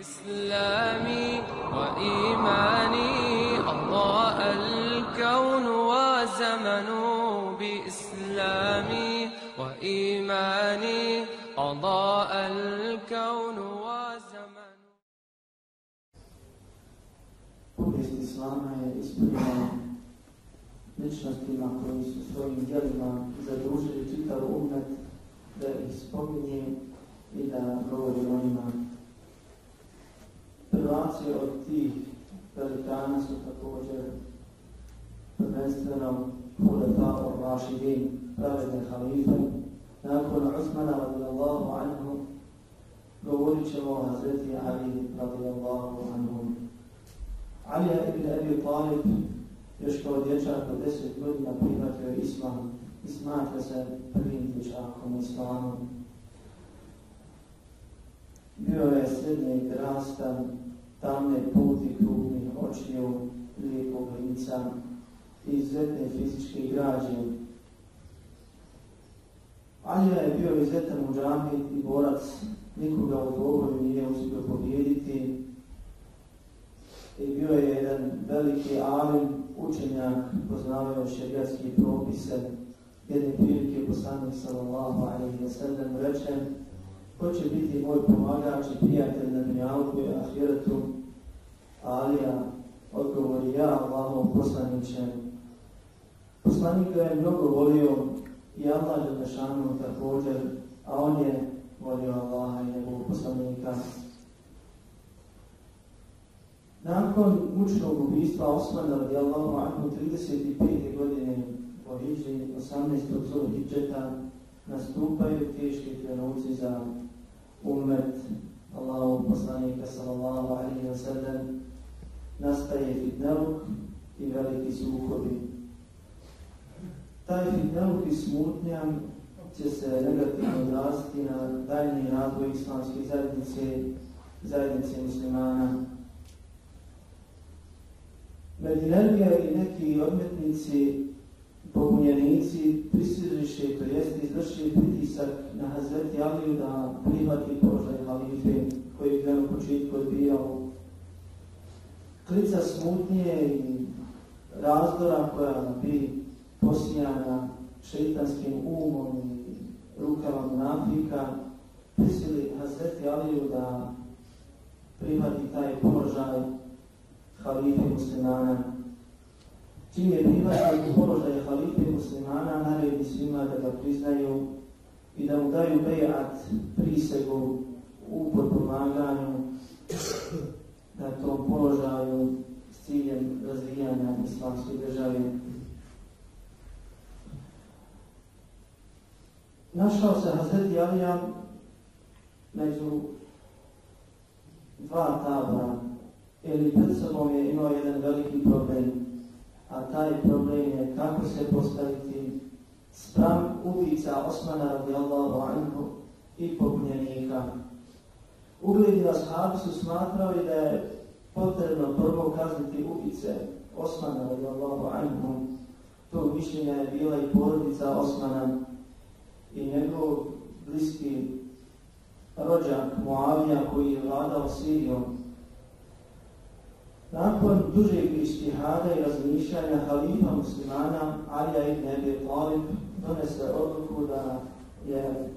إسلامي وإيماني أضاء الكون وزمن بإسلامي وإيماني أضاء الكون وزمن Povijest ličnostima koji su svojim djelima zadužili čitav umet da ih spominje i da govori o njima. Prvaci od tih velikana su također prvenstveno Hulefa Rašidin, pravedne halife. Nakon Usmana radijallahu anhu govorit ćemo o Hazreti Ali radijallahu anhu. Ali ibn Abi Talib još kao dječak od deset godina prihvatio islam i smatra se prvim dječakom islamu. Bio je srednjeg rasta, tamne puti krugnih očiju, lijepog lica i izuzetne fizičke građe. Alija je bio izuzetan u džami i borac, nikoga u govoru nije uspio pobijediti, i bio je jedan veliki alim, učenjak, poznavao šerijatske propise. Jedne prilike poslanik sallallahu alaihi wa sallam reče ko će biti moj pomagač i prijatelj na dunjalku i ahiretu? Alija odgovori ja, Allahov poslaniće. Poslanik ga je mnogo volio i Allah je Đelešanu također, a on je volio Allaha i njegovog poslanika. Nakon mučnog ubistva Osmana radijallahu anhu 35. godine po Hidži 18. Zulhidžeta nastupaju teški trenuci za umet Allahov poslanika sallallahu alaihi wa sallam nastaje fitneluk i veliki sukobi. Taj fitneluk i smutnja će se negativno odraziti na daljnji razvoj islamske zajednice, zajednice muslimana. Medinelija i neki odmetnici, pobunjenici prisiliše, to jest izvršili pritisak na Hazreti Aliju da prihvati položaj halife koji je u početku odbijao. Klica smutnije i razdora koja bi posijana šeitanskim umom i rukama munafika prisili Hazreti Aliju da prihvati taj položaj halife muslimana. Čim je prihvatio položaj halife muslimana, naredi svima da ga priznaju i da mu daju bejat prisegu u potpomaganju na tom položaju s ciljem razvijanja islamske države. Našao se Hazreti Alija među dva tabora ili pred sobom je imao jedan veliki problem, a taj problem je kako se postaviti spram ubica Osmana radijallahu anhu i pobunjenika. Ugledni ashabi su smatrali da je potrebno prvo kazniti ubice Osmana radijallahu anhu. To mišljenja je bila i porodica Osmana i njegov bliski rođak Muavija koji je vladao Sirijom nakon dužeg ištihada i razmišljanja halifa muslimana Alija ibn Abi Talib donese odluku da je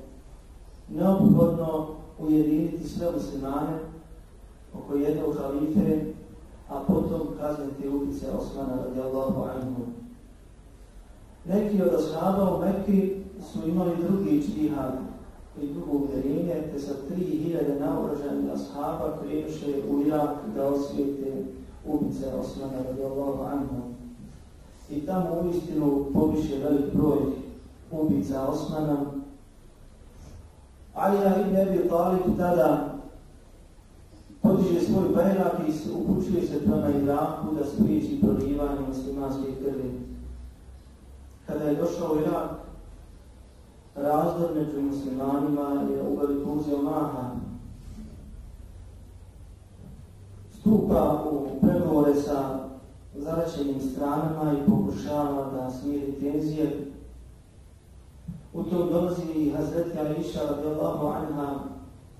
neophodno ujediniti sve muslimane oko jednog halife, a potom kazniti ubice Osmana radijallahu anhu. Neki od ashaba u Mekki su imali drugi ištihad i drugo uvjerenje, te sa 3000 naoružanih ashaba krenuše u Irak da osvijete ubice Osmana radijallahu anhu. I tamo uistinu poviše velik broj ubica Osmana. Alija ibn Abi Talib tada podiže svoj bajrak i upućuje se prema Iraku da spriječi prolivanje muslimanske krvi. Kada je došao Irak, razdor među muslimanima je uveliko uzeo maha stupa u pregovore sa zaračenim stranama i pokušava da smiri tenzije. U to dolazi i Hazreti Aisha radijallahu anha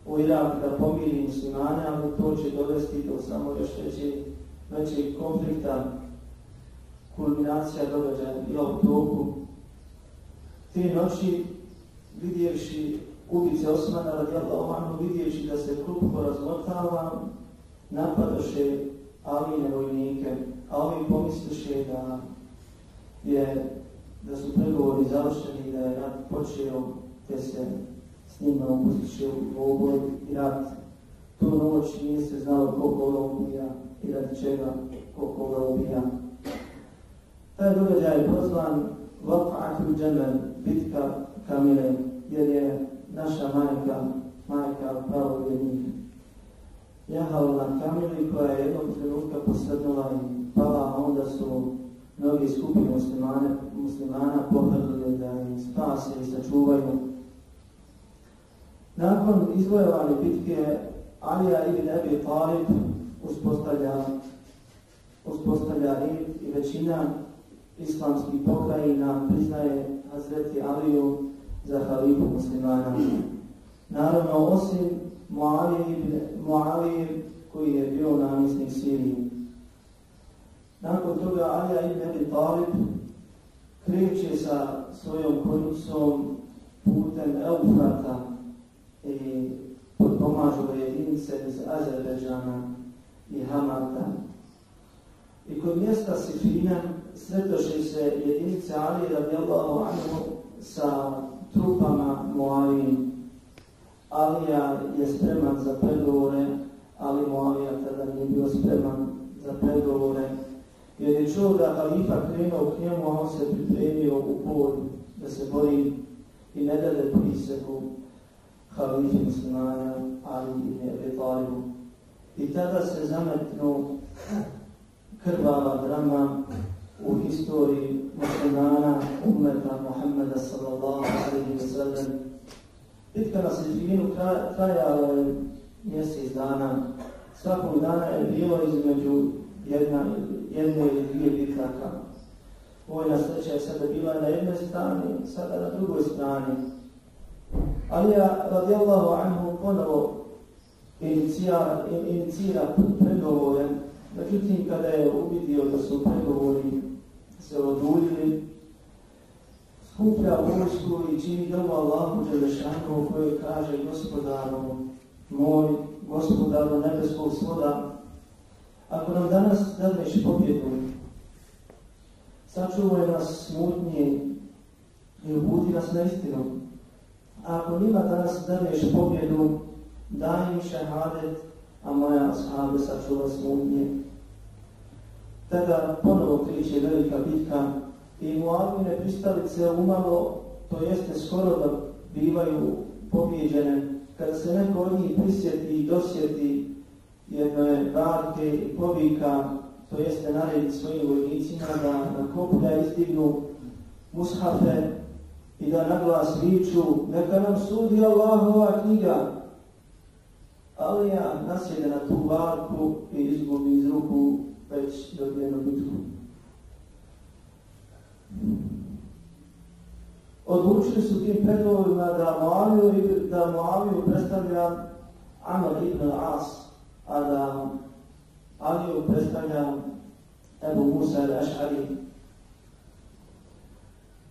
u Irak da pomiri muslimane, ali to će dovesti do samo još većeg, konflikta, kulminacija događaja bila u toku. Te noći vidjevši ubice Osmana radijallahu anhu, vidjevši da se klub porazmotava, napadoše Aline vojnike, a ovi pomisliše da je da su pregovori završeni, da je rat počeo, te se s njima upustiše u oboj i rat. Tu noć nije se znalo ko koga ubija i radi čega ko koga ubija. Taj događaj je prozvan Vaka'atul Džemel, bitka Kamile, jer je naša majka, majka pravovjernih, jahala na Kamili koja je jednog trenutka posrnula i pala, a onda su mnogi skupine muslimane, muslimana pohrdili da ih spase i sačuvaju. Nakon izvojevane bitke Alija ibn Abi Talib uspostavlja, uspostavlja i većina islamskih pokrajina priznaje Hazreti Aliju za halifu muslimana. Naravno, osim Muavije koji je bio namjesnik Siriji. Nakon toga Alija ibn Abi Talib kreće sa svojom konjicom putem Eufrata i potpomažu jedinice iz Azerbeđana i Hamata. I kod mjesta Sifina sretoše se jedinice Ali radijallahu anhu sa trupama Moavijim. Alija je spreman za pregovore, ali Moavija tada nije bio spreman za pregovore jer je čuo da halifa krenuo k njemu, a on se pripremio u boj da se bori i ne dade prisegu halifi muslimana, ali i ne Talibu. I tada se zametnu krvava drama u historiji muslimana umeta Muhammeda sallallahu alaihi wa sallam. Bitka Sifinu trajala je mjesec dana. Svakog dana je bilo između jedna jedne ili dvije bitaka. Vojna sreća je sada bila na jednoj strani, sada na drugoj strani. Ali ja, radijallahu anhu, ponovo inicira, inicira pregovore. Međutim, kada je uvidio da su pregovori se oduljili, skuplja vojsku i čini dobu Allahu Đelešanu koji kaže gospodaru moj, gospodaru nebeskog svoda, ako nam danas dadneš pobjedu, sačuvaj nas smutnije i uputi nas na istinu. A ako njima danas dadneš pobjedu, daj mi šehadet, a moja ashabe sačuva smutnije. Tada ponovo kriče velika bitka i Muavine pristalice umalo, to jeste skoro da bivaju pobjeđene. Kada se neko od njih prisjeti i dosjeti jedne barke i povika, to jeste naredi svojim vojnicima da na koplja izdignu mushafe i da naglas viču, neka nam sudi Allahova knjiga. Ali ja nasjede na tu barku i izgubi iz ruku već dobijenu bitku. Odlučili su tim pregovorima da Moaviju, da Moaviju predstavlja Amr ibn As, a da Aliju predstavlja Ebu Musa al-Aš'ari.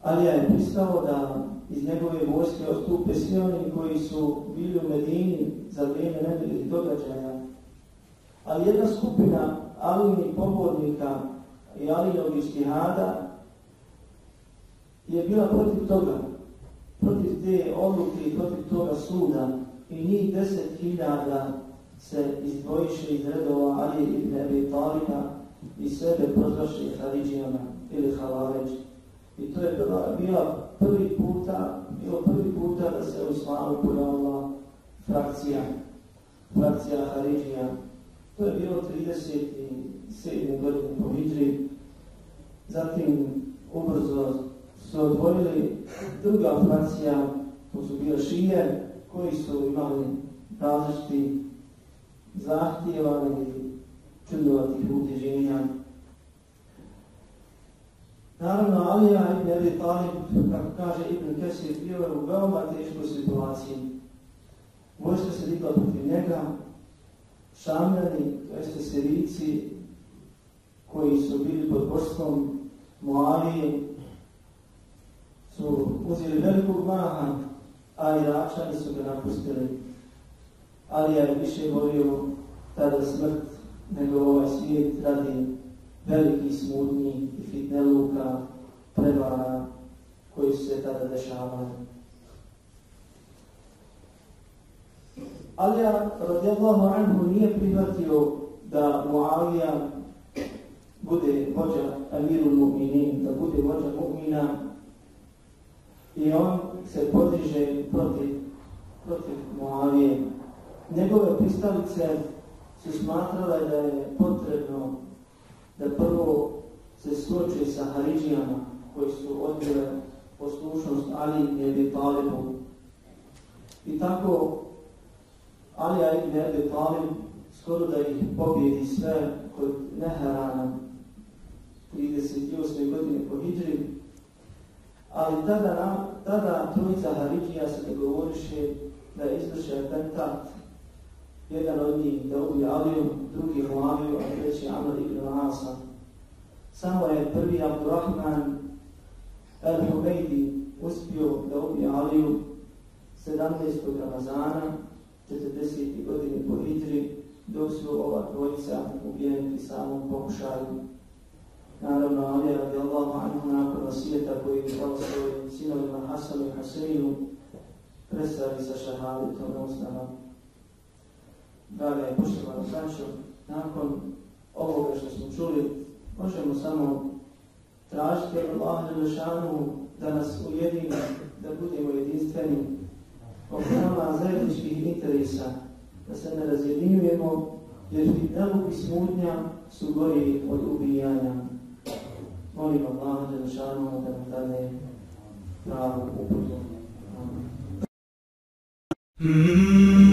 Alija je pristao da iz njegove vojske ostupe svi oni koji su bili u Medini za vrijeme nebilih događaja. Ali jedna skupina Alijnih pobornika i Alijnog istihada je bila protiv toga, protiv te odluke i protiv toga suda i njih deset hiljada se izdvojiše iz redova Ali ibn Abi Talina i sebe prozvaše Haridžijama ili Halaređ. I to je bila, bila prvi puta, bilo prvi puta da se u islamu pojavila frakcija, frakcija Haridžija. To je bilo 37. godine po Hidri. Zatim ubrzo su odvojili druga frakcija, to su bile šije, koji su imali različiti zahtjeva ili čudovatih utježenja. Naravno, Alija ibn Abi Talib, kako kaže Ibn Kesir, bio je u veoma teškoj situaciji. vojska se digla protiv njega, šamljani, to jeste Sirijci, koji su bili pod vodstvom Moavije, su uzeli velikog maha, a Iračani su ga napustili. Ali je više volio tada smrt nego ovaj svijet radi veliki smutnji i fitneluka, prevara koji su se tada dešavali. Alija radijallahu anhu nije prihvatio da Muavija bude vođa Amirul Mu'minin, da bude vođa mu'mina i on se podiže protiv, protiv Muavije. Njegove pristalice su smatrale da je potrebno da prvo se suoče sa Haridžijama koji su odbile poslušnost Ali i Talibu. I tako Alija ibn Abi Talib skoro da ih pobjedi sve kod Neharana 38. godine po Hidri, ali tada, tada trojica Haridžija se dogovoriše da izvrše atentat jedan od njih da ubije Aliju, drugi Muaviju, a treći Amr ibn Asa. Samo je prvi Abdurrahman el-Humeidi uspio da ubije Aliju 17. Ramazana 40. godine po Hidri, dok su ova dvojica ubijeni samom pokušaju. Naravno, Ali radijallahu anhu nakon vasijeta koji je dao svojim sinovima Hasanu i Haseniju, predstavi sa šahaditom na ustama. Draga i poštovana braćo, nakon ovoga što smo čuli, možemo samo tražiti Allah da nas ujedini, da budemo jedinstveni oko nama zajedničkih interesa, da se ne razjedinjujemo, jer fitneluk i smutnja su gori od ubijanja. Molim Allah da šanu da nam dane pravu uputu. Mm-hmm.